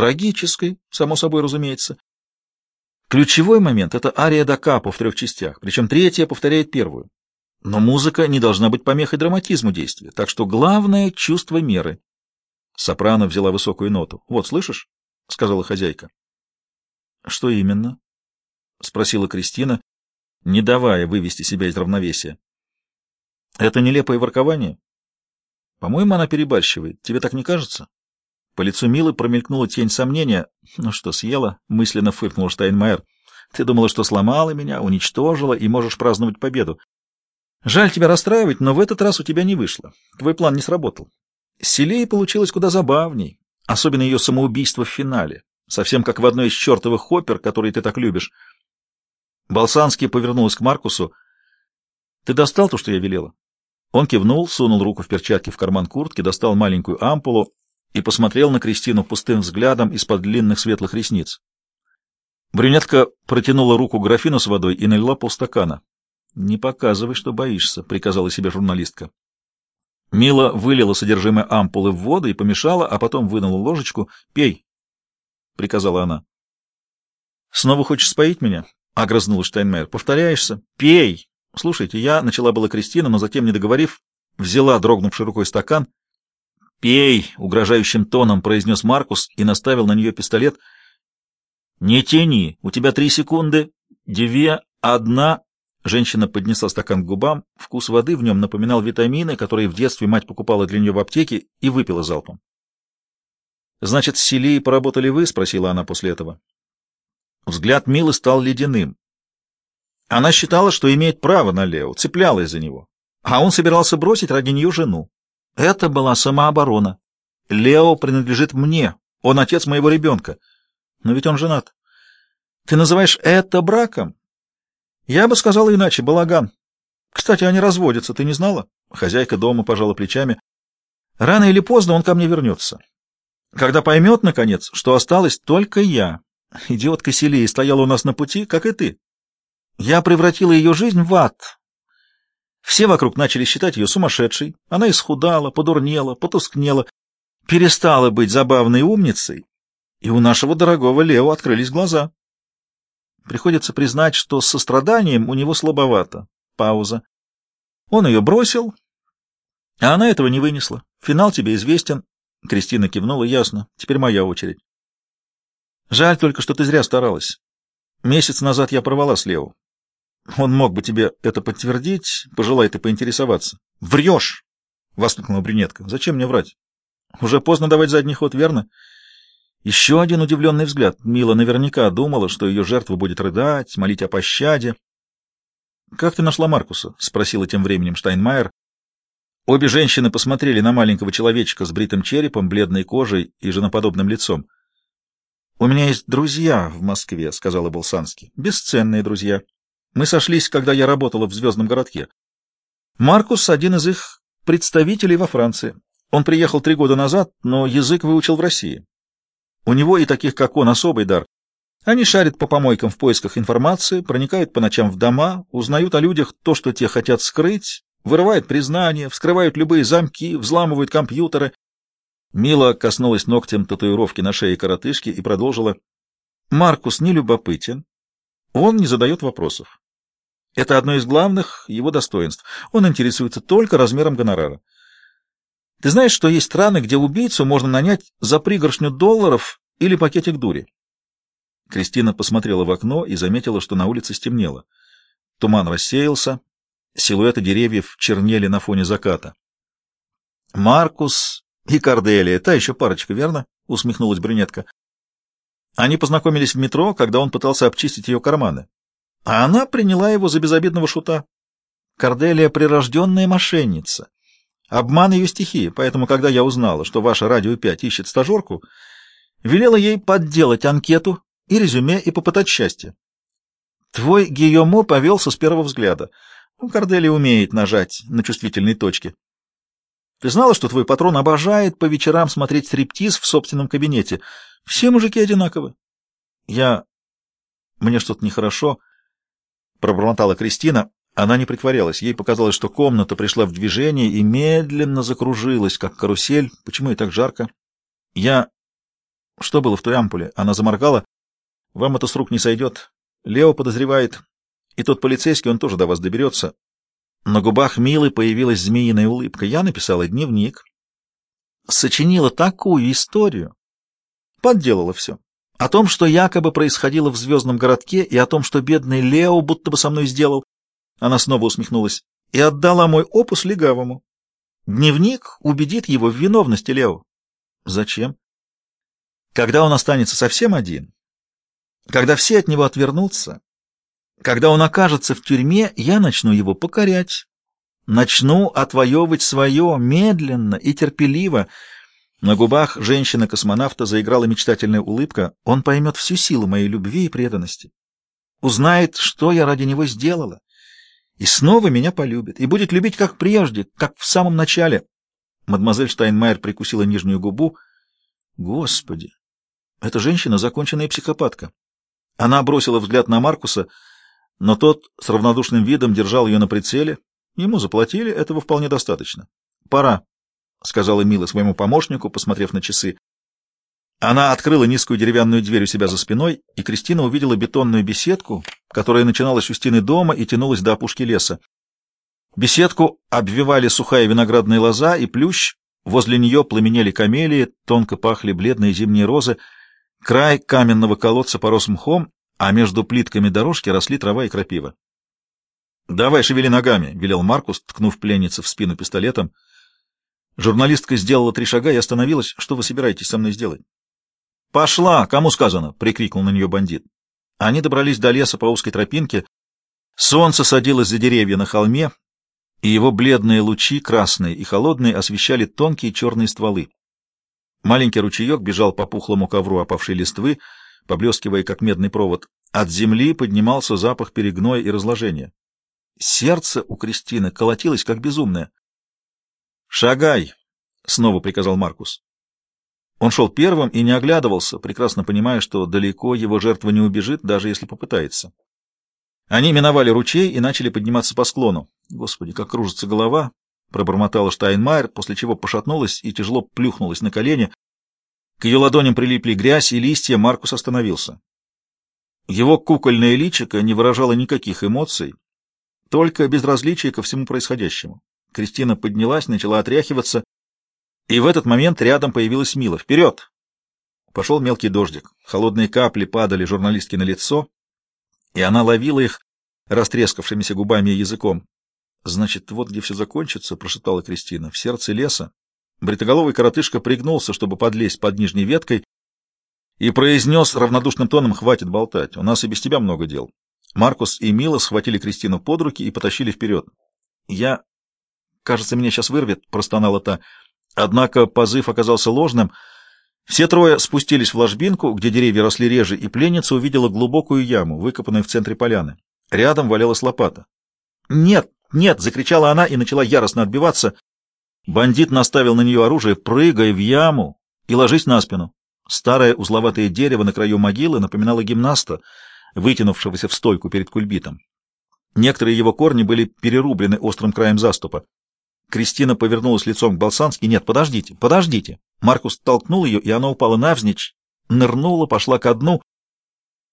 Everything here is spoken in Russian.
трагической, само собой разумеется. Ключевой момент — это ария да капо в трех частях, причем третья повторяет первую. Но музыка не должна быть помехой драматизму действия, так что главное — чувство меры. Сопрано взяла высокую ноту. «Вот, слышишь?» — сказала хозяйка. «Что именно?» — спросила Кристина, не давая вывести себя из равновесия. «Это нелепое воркование?» «По-моему, она перебарщивает. Тебе так не кажется?» По лицу Милы промелькнула тень сомнения. «Ну что, съела?» — мысленно фыркнул Штайнмайер. «Ты думала, что сломала меня, уничтожила и можешь праздновать победу. Жаль тебя расстраивать, но в этот раз у тебя не вышло. Твой план не сработал. Селей получилось куда забавней, особенно ее самоубийство в финале, совсем как в одной из чертовых опер, которые ты так любишь. Болсанский повернулась к Маркусу. — Ты достал то, что я велела? Он кивнул, сунул руку в перчатки в карман куртки, достал маленькую ампулу и посмотрел на Кристину пустым взглядом из-под длинных светлых ресниц. Брюнетка протянула руку к графину с водой и налила полстакана. — Не показывай, что боишься, — приказала себе журналистка. Мила вылила содержимое ампулы в воду и помешала, а потом вынула ложечку. — Пей, — приказала она. — Снова хочешь споить меня? — огрызнула Штайнмейер. — Повторяешься? Пей! Слушайте, я начала была Кристина, но затем, не договорив, взяла дрогнувшей рукой стакан. — Пей! — угрожающим тоном произнес Маркус и наставил на нее пистолет. — Не тяни! У тебя три секунды. Две, одна... Женщина поднесла стакан к губам, вкус воды в нем напоминал витамины, которые в детстве мать покупала для нее в аптеке, и выпила залпом. «Значит, с Селией поработали вы?» — спросила она после этого. Взгляд Милы стал ледяным. Она считала, что имеет право на Лео, цеплялась за него. А он собирался бросить ради нее жену. Это была самооборона. Лео принадлежит мне, он отец моего ребенка. Но ведь он женат. Ты называешь это браком? Я бы сказала иначе, балаган. Кстати, они разводятся, ты не знала? Хозяйка дома пожала плечами. Рано или поздно он ко мне вернется. Когда поймет, наконец, что осталась только я. Идиотка Селия стояла у нас на пути, как и ты. Я превратила ее жизнь в ад. Все вокруг начали считать ее сумасшедшей. Она исхудала, подурнела, потускнела, перестала быть забавной умницей, и у нашего дорогого Лео открылись глаза. Приходится признать, что с состраданием у него слабовато. Пауза. Он ее бросил, а она этого не вынесла. Финал тебе известен. Кристина кивнула. Ясно. Теперь моя очередь. Жаль только, что ты зря старалась. Месяц назад я порвала с Лео. Он мог бы тебе это подтвердить, пожелай ты поинтересоваться. Врешь! — воскликнула брюнетка. — Зачем мне врать? Уже поздно давать задний ход, верно? — еще один удивленный взгляд. Мила наверняка думала, что ее жертва будет рыдать, молить о пощаде. — Как ты нашла Маркуса? — спросила тем временем Штайнмайер. Обе женщины посмотрели на маленького человечка с бритым черепом, бледной кожей и женоподобным лицом. — У меня есть друзья в Москве, — сказала Болсанский. — Бесценные друзья. Мы сошлись, когда я работала в Звездном городке. Маркус — один из их представителей во Франции. Он приехал три года назад, но язык выучил в России. У него и таких, как он, особый дар. Они шарят по помойкам в поисках информации, проникают по ночам в дома, узнают о людях то, что те хотят скрыть, вырывают признания, вскрывают любые замки, взламывают компьютеры. Мила коснулась ногтем татуировки на шее коротышки и продолжила. Маркус не любопытен, он не задает вопросов. Это одно из главных его достоинств. Он интересуется только размером гонорара. Ты знаешь, что есть страны, где убийцу можно нанять за пригоршню долларов или пакетик дури? Кристина посмотрела в окно и заметила, что на улице стемнело. Туман рассеялся, силуэты деревьев чернели на фоне заката. «Маркус и Корделия, та еще парочка, верно?» — усмехнулась брюнетка. Они познакомились в метро, когда он пытался обчистить ее карманы. А она приняла его за безобидного шута. Корделия — прирожденная мошенница. Обман ее стихии, поэтому, когда я узнала, что ваша «Радио 5» ищет стажерку, велела ей подделать анкету и резюме и попытать счастье. Твой Гийомо повелся с первого взгляда. Ну, Кордели умеет нажать на чувствительные точки. Ты знала, что твой патрон обожает по вечерам смотреть стриптиз в собственном кабинете? Все мужики одинаковы. Я... Мне что-то нехорошо, — пробормотала Кристина. Она не притворялась. Ей показалось, что комната пришла в движение и медленно закружилась, как карусель. Почему и так жарко? Я... Что было в той ампуле? Она заморгала. Вам это с рук не сойдет. Лео подозревает. И тот полицейский, он тоже до вас доберется. На губах Милы появилась змеиная улыбка. Я написала дневник. Сочинила такую историю. Подделала все. О том, что якобы происходило в звездном городке, и о том, что бедный Лео будто бы со мной сделал. Она снова усмехнулась. И отдала мой опус легавому. Дневник убедит его в виновности Лео. Зачем? Когда он останется совсем один, когда все от него отвернутся, когда он окажется в тюрьме, я начну его покорять, начну отвоевывать свое медленно и терпеливо. На губах женщины-космонавта заиграла мечтательная улыбка. Он поймет всю силу моей любви и преданности. Узнает, что я ради него сделала. И снова меня полюбит. И будет любить, как прежде, как в самом начале. Мадемуазель Штайнмайер прикусила нижнюю губу. Господи! Эта женщина — законченная психопатка. Она бросила взгляд на Маркуса — но тот с равнодушным видом держал ее на прицеле. Ему заплатили, этого вполне достаточно. «Пора», — сказала Мила своему помощнику, посмотрев на часы. Она открыла низкую деревянную дверь у себя за спиной, и Кристина увидела бетонную беседку, которая начиналась у стены дома и тянулась до опушки леса. Беседку обвивали сухая виноградная лоза и плющ, возле нее пламенели камелии, тонко пахли бледные зимние розы, край каменного колодца порос мхом, а между плитками дорожки росли трава и крапива. «Давай, шевели ногами», — велел Маркус, ткнув пленнице в спину пистолетом. Журналистка сделала три шага и остановилась. «Что вы собираетесь со мной сделать?» «Пошла! Кому сказано?» — прикрикнул на нее бандит. Они добрались до леса по узкой тропинке. Солнце садилось за деревья на холме, и его бледные лучи, красные и холодные, освещали тонкие черные стволы. Маленький ручеек бежал по пухлому ковру опавшей листвы, поблескивая, как медный провод. От земли поднимался запах перегноя и разложения. Сердце у Кристины колотилось, как безумное. «Шагай!» — снова приказал Маркус. Он шел первым и не оглядывался, прекрасно понимая, что далеко его жертва не убежит, даже если попытается. Они миновали ручей и начали подниматься по склону. «Господи, как кружится голова!» — пробормотала Штайнмайер, после чего пошатнулась и тяжело плюхнулась на колени. К ее ладоням прилипли грязь и листья, Маркус остановился. Его кукольное личико не выражало никаких эмоций, только безразличие ко всему происходящему. Кристина поднялась, начала отряхиваться, и в этот момент рядом появилась Мила. «Вперед!» Пошел мелкий дождик. Холодные капли падали журналистке на лицо, и она ловила их растрескавшимися губами и языком. «Значит, вот где все закончится», — прошептала Кристина, — «в сердце леса, Бритоголовый коротышка пригнулся, чтобы подлезть под нижней веткой, и произнес равнодушным тоном «Хватит болтать, у нас и без тебя много дел». Маркус и Мила схватили Кристину под руки и потащили вперед. «Я... кажется, меня сейчас вырвет», — простонала та. Однако позыв оказался ложным. Все трое спустились в ложбинку, где деревья росли реже, и пленница увидела глубокую яму, выкопанную в центре поляны. Рядом валялась лопата. «Нет, нет!» — закричала она и начала яростно отбиваться. Бандит наставил на нее оружие, прыгай в яму и ложись на спину. Старое узловатое дерево на краю могилы напоминало гимнаста, вытянувшегося в стойку перед кульбитом. Некоторые его корни были перерублены острым краем заступа. Кристина повернулась лицом к Болсански. «Нет, подождите, подождите!» Маркус толкнул ее, и она упала навзничь, нырнула, пошла ко дну.